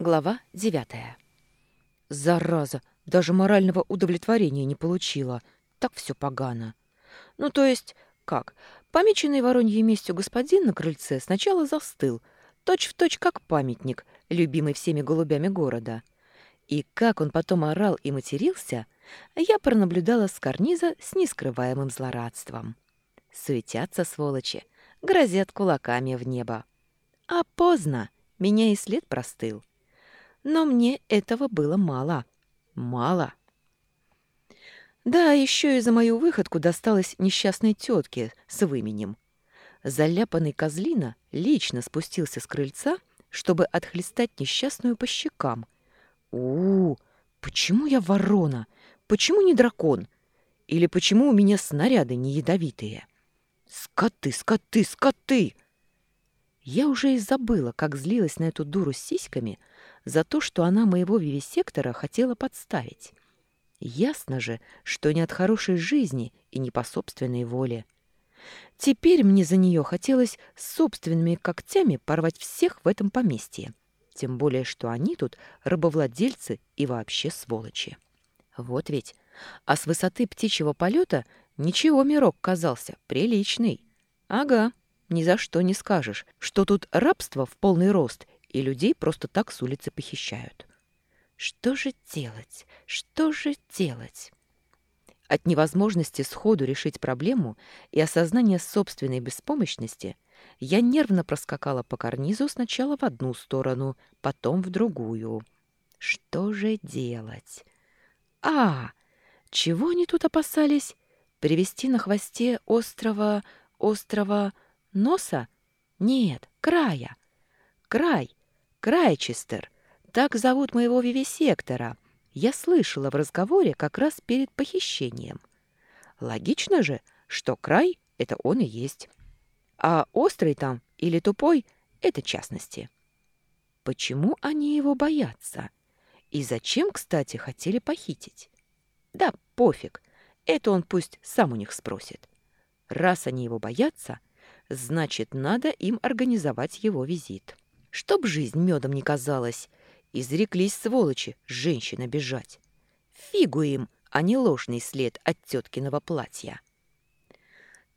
Глава девятая. Зараза, даже морального удовлетворения не получила. Так все погано. Ну, то есть, как? Помеченный вороньей местью господин на крыльце сначала застыл, точь-в-точь точь как памятник, любимый всеми голубями города. И как он потом орал и матерился, я пронаблюдала с карниза с нескрываемым злорадством. Суетятся сволочи, грозят кулаками в небо. А поздно, меня и след простыл. Но мне этого было мало. Мало. Да, еще и за мою выходку досталось несчастной тетке с выменем. Заляпанный козлина лично спустился с крыльца, чтобы отхлестать несчастную по щекам. у, -у почему я ворона? Почему не дракон? Или почему у меня снаряды не ядовитые? Скоты, скоты, скоты! Я уже и забыла, как злилась на эту дуру с сиськами за то, что она моего вивисектора хотела подставить. Ясно же, что не от хорошей жизни и не по собственной воле. Теперь мне за нее хотелось собственными когтями порвать всех в этом поместье. Тем более, что они тут рабовладельцы и вообще сволочи. Вот ведь. А с высоты птичьего полета ничего мирок казался, приличный. Ага, ни за что не скажешь, что тут рабство в полный рост, и людей просто так с улицы похищают. Что же делать? Что же делать? От невозможности сходу решить проблему и осознания собственной беспомощности я нервно проскакала по карнизу сначала в одну сторону, потом в другую. Что же делать? А, чего они тут опасались? Привести на хвосте острова... острова... Носа? Нет, края. Край. Крайчестер. Так зовут моего вивисектора. Я слышала в разговоре как раз перед похищением. Логично же, что край — это он и есть. А острый там или тупой — это частности. Почему они его боятся? И зачем, кстати, хотели похитить? Да, пофиг. Это он пусть сам у них спросит. Раз они его боятся, Значит, надо им организовать его визит. Чтоб жизнь медом не казалась. Изреклись сволочи, женщина бежать. Фигу им, а не ложный след от теткиного платья.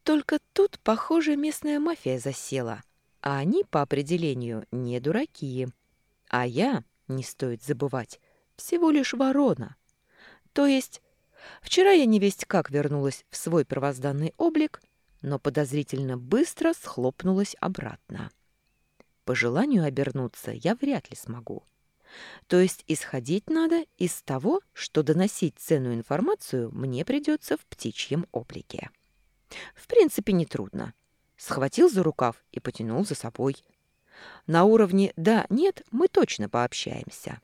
Только тут, похоже, местная мафия засела, а они, по определению, не дураки. А я, не стоит забывать, всего лишь ворона. То есть, вчера я невесть как вернулась в свой первозданный облик, но подозрительно быстро схлопнулась обратно. По желанию обернуться я вряд ли смогу. То есть исходить надо из того, что доносить ценную информацию мне придется в птичьем облике. В принципе, нетрудно. Схватил за рукав и потянул за собой. На уровне «да-нет» мы точно пообщаемся.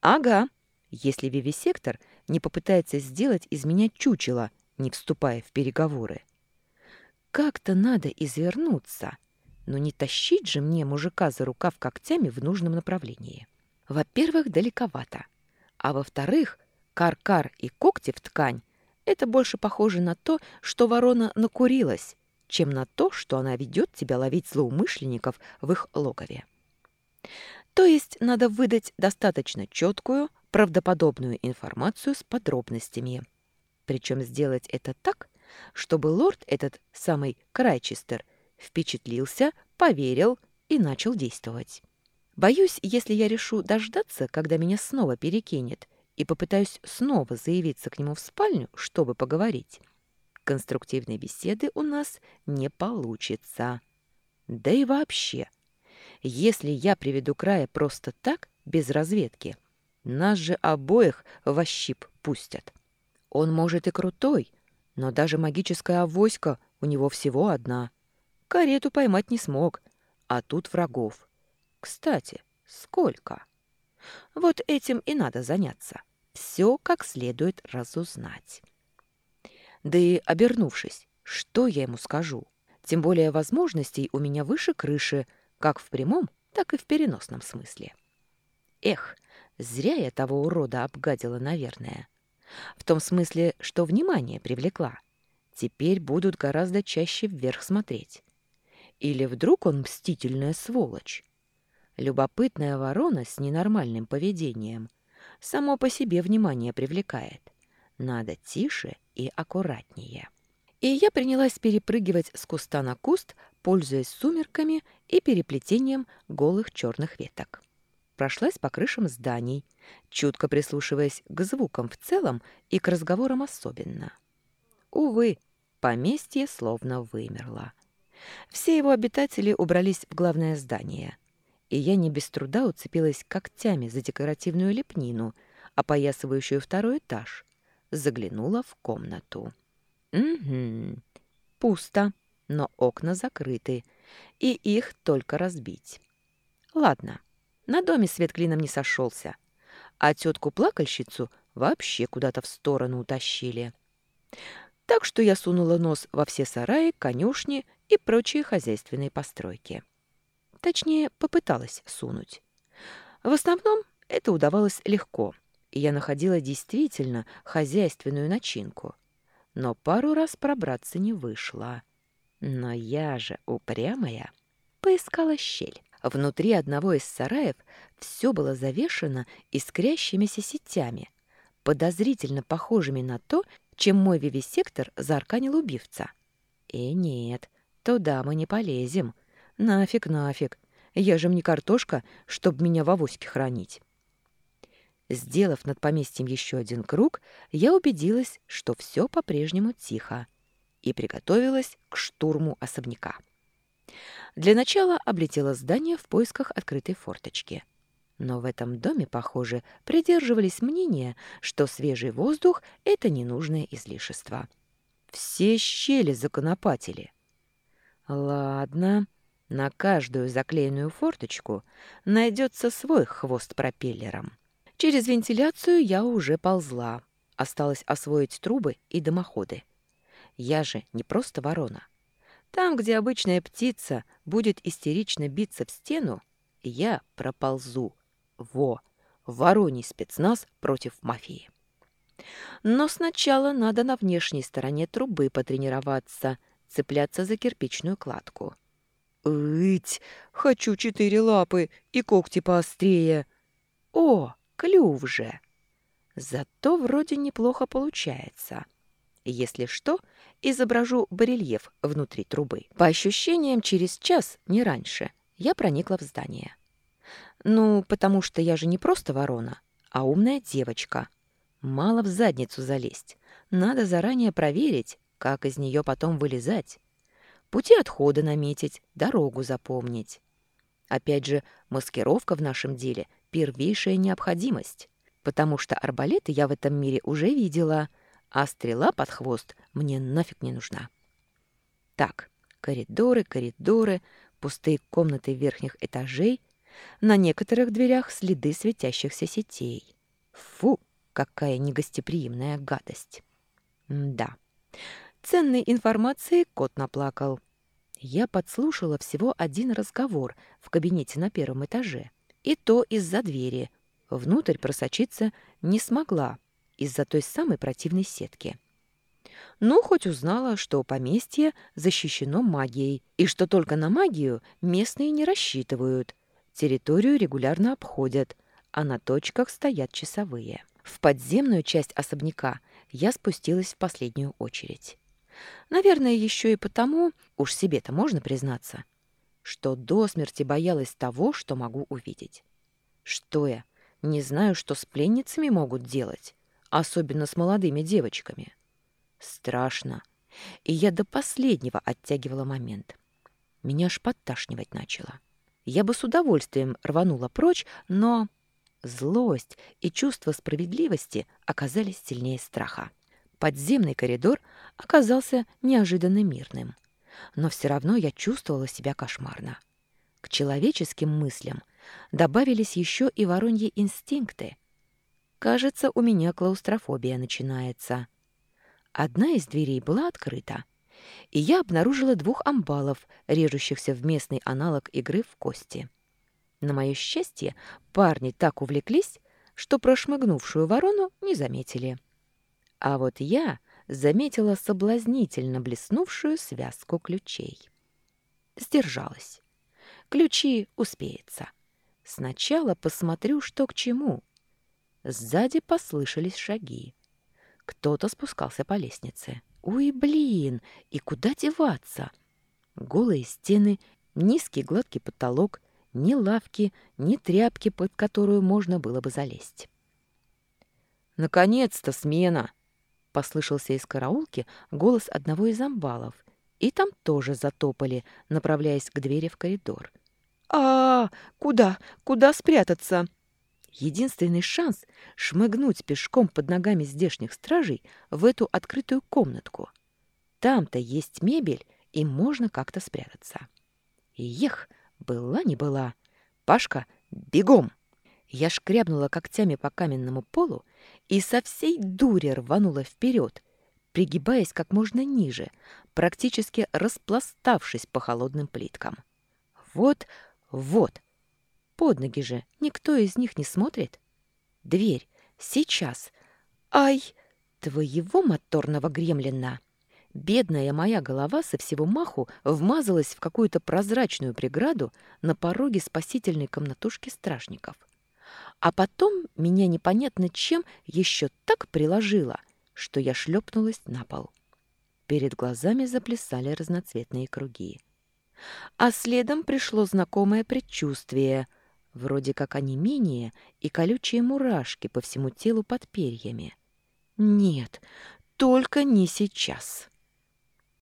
Ага, если вивисектор не попытается сделать из меня чучело, не вступая в переговоры. Как-то надо извернуться, но не тащить же мне мужика за рукав когтями в нужном направлении. Во-первых, далековато. А во-вторых, кар-кар и когти в ткань — это больше похоже на то, что ворона накурилась, чем на то, что она ведет тебя ловить злоумышленников в их логове. То есть надо выдать достаточно четкую, правдоподобную информацию с подробностями. Причем сделать это так, чтобы лорд этот самый Крайчестер впечатлился, поверил и начал действовать. Боюсь, если я решу дождаться, когда меня снова перекинет, и попытаюсь снова заявиться к нему в спальню, чтобы поговорить, конструктивной беседы у нас не получится. Да и вообще, если я приведу края просто так, без разведки, нас же обоих во щип пустят. Он, может, и крутой, но даже магическая авоська у него всего одна. Карету поймать не смог, а тут врагов. Кстати, сколько? Вот этим и надо заняться. Все как следует разузнать. Да и обернувшись, что я ему скажу? Тем более возможностей у меня выше крыши, как в прямом, так и в переносном смысле. Эх, зря я того урода обгадила, наверное. В том смысле, что внимание привлекла. Теперь будут гораздо чаще вверх смотреть. Или вдруг он мстительная сволочь? Любопытная ворона с ненормальным поведением само по себе внимание привлекает. Надо тише и аккуратнее. И я принялась перепрыгивать с куста на куст, пользуясь сумерками и переплетением голых черных веток. Прошлась по крышам зданий, чутко прислушиваясь к звукам в целом и к разговорам особенно. Увы, поместье словно вымерло. Все его обитатели убрались в главное здание, и я не без труда уцепилась когтями за декоративную лепнину, опоясывающую второй этаж, заглянула в комнату. Угу. Пусто, но окна закрыты, и их только разбить. Ладно, на доме свет клином не сошелся, а тетку-плакальщицу вообще куда-то в сторону утащили. Так что я сунула нос во все сараи, конюшни и прочие хозяйственные постройки. Точнее, попыталась сунуть. В основном это удавалось легко, и я находила действительно хозяйственную начинку. Но пару раз пробраться не вышло. Но я же упрямая. Поискала щель. Внутри одного из сараев все было завешено искрящимися сетями, подозрительно похожими на то, чем мой вивисектор заарканил убивца. И нет, туда мы не полезем. Нафиг, нафиг. Я же мне картошка, чтоб меня в авоське хранить. Сделав над поместьем еще один круг, я убедилась, что все по-прежнему тихо, и приготовилась к штурму особняка. Для начала облетела здание в поисках открытой форточки. Но в этом доме, похоже, придерживались мнения, что свежий воздух — это ненужное излишество. Все щели законопатили. Ладно, на каждую заклеенную форточку найдется свой хвост пропеллером. Через вентиляцию я уже ползла. Осталось освоить трубы и дымоходы. Я же не просто ворона. Там, где обычная птица будет истерично биться в стену, я проползу. Во! Вороний спецназ против мафии. Но сначала надо на внешней стороне трубы потренироваться, цепляться за кирпичную кладку. «Ыть! Хочу четыре лапы и когти поострее!» «О, клюв же!» Зато вроде неплохо получается. Если что, изображу барельеф внутри трубы. По ощущениям, через час, не раньше, я проникла в здание. Ну, потому что я же не просто ворона, а умная девочка. Мало в задницу залезть. Надо заранее проверить, как из нее потом вылезать. Пути отхода наметить, дорогу запомнить. Опять же, маскировка в нашем деле — первейшая необходимость, потому что арбалеты я в этом мире уже видела — а стрела под хвост мне нафиг не нужна. Так, коридоры, коридоры, пустые комнаты верхних этажей, на некоторых дверях следы светящихся сетей. Фу, какая негостеприимная гадость. М да, ценной информации кот наплакал. Я подслушала всего один разговор в кабинете на первом этаже, и то из-за двери. Внутрь просочиться не смогла, из-за той самой противной сетки. Ну, хоть узнала, что поместье защищено магией, и что только на магию местные не рассчитывают. Территорию регулярно обходят, а на точках стоят часовые. В подземную часть особняка я спустилась в последнюю очередь. Наверное, еще и потому, уж себе-то можно признаться, что до смерти боялась того, что могу увидеть. Что я, не знаю, что с пленницами могут делать особенно с молодыми девочками. Страшно. И я до последнего оттягивала момент. Меня аж подташнивать начало. Я бы с удовольствием рванула прочь, но злость и чувство справедливости оказались сильнее страха. Подземный коридор оказался неожиданно мирным. Но все равно я чувствовала себя кошмарно. К человеческим мыслям добавились еще и вороньи инстинкты, Кажется, у меня клаустрофобия начинается. Одна из дверей была открыта, и я обнаружила двух амбалов, режущихся в местный аналог игры в кости. На мое счастье, парни так увлеклись, что прошмыгнувшую ворону не заметили. А вот я заметила соблазнительно блеснувшую связку ключей. Сдержалась. Ключи успеется. Сначала посмотрю, что к чему. Сзади послышались шаги. Кто-то спускался по лестнице. Ой, блин, и куда деваться? Голые стены, низкий гладкий потолок, ни лавки, ни тряпки, под которую можно было бы залезть. «Наконец-то смена!» — послышался из караулки голос одного из амбалов, и там тоже затопали, направляясь к двери в коридор. а, -а, -а Куда? Куда спрятаться?» Единственный шанс — шмыгнуть пешком под ногами здешних стражей в эту открытую комнатку. Там-то есть мебель, и можно как-то спрятаться. Ех, была не была. Пашка, бегом! Я шкрябнула когтями по каменному полу и со всей дури рванула вперед, пригибаясь как можно ниже, практически распластавшись по холодным плиткам. Вот, вот. Под ноги же никто из них не смотрит. Дверь. Сейчас. Ай! Твоего моторного гремлина! Бедная моя голова со всего маху вмазалась в какую-то прозрачную преграду на пороге спасительной комнатушки стражников. А потом меня непонятно чем еще так приложило, что я шлепнулась на пол. Перед глазами заплясали разноцветные круги. А следом пришло знакомое предчувствие, вроде как онемение и колючие мурашки по всему телу под перьями. Нет, только не сейчас.